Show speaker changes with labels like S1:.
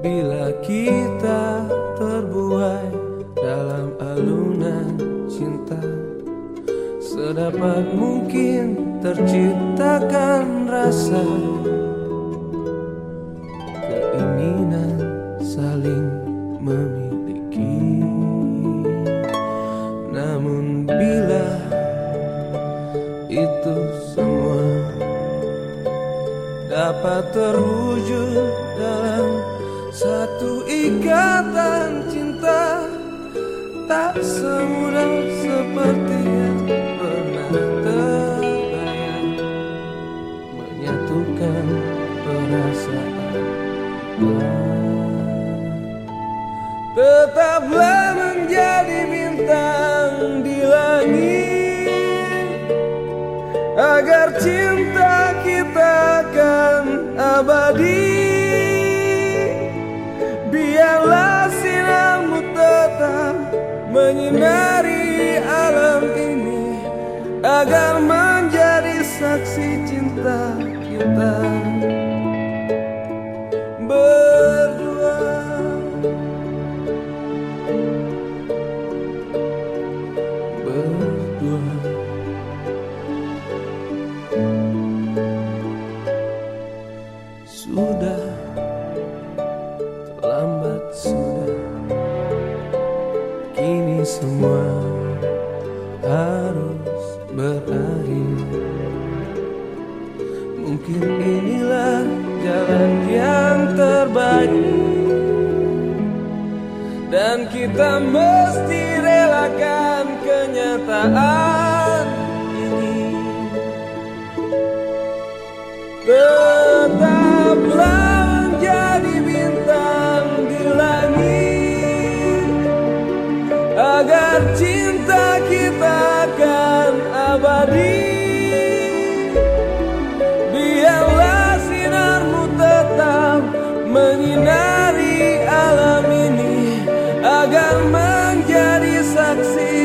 S1: Bila kita terbuai dalam alunan cinta Sedapat mungkin terciptakan rasa Keinginan saling memiliki. Namun bila itu semua dapat terwujud dalam satu ikatan cinta tak semudah seperti yang pernah terbayang. Menyatukan perasaan. Tetaplah menjadi bintang di langit agar cinta kita akan abadi menyinari alam ini agar menjadi saksi cinta kita. Berdua berdua semua harus berakhir. Mungkin inilah jalan yang terbaik. Dan kita mesti relakan kenyataan agar menjadi saksi.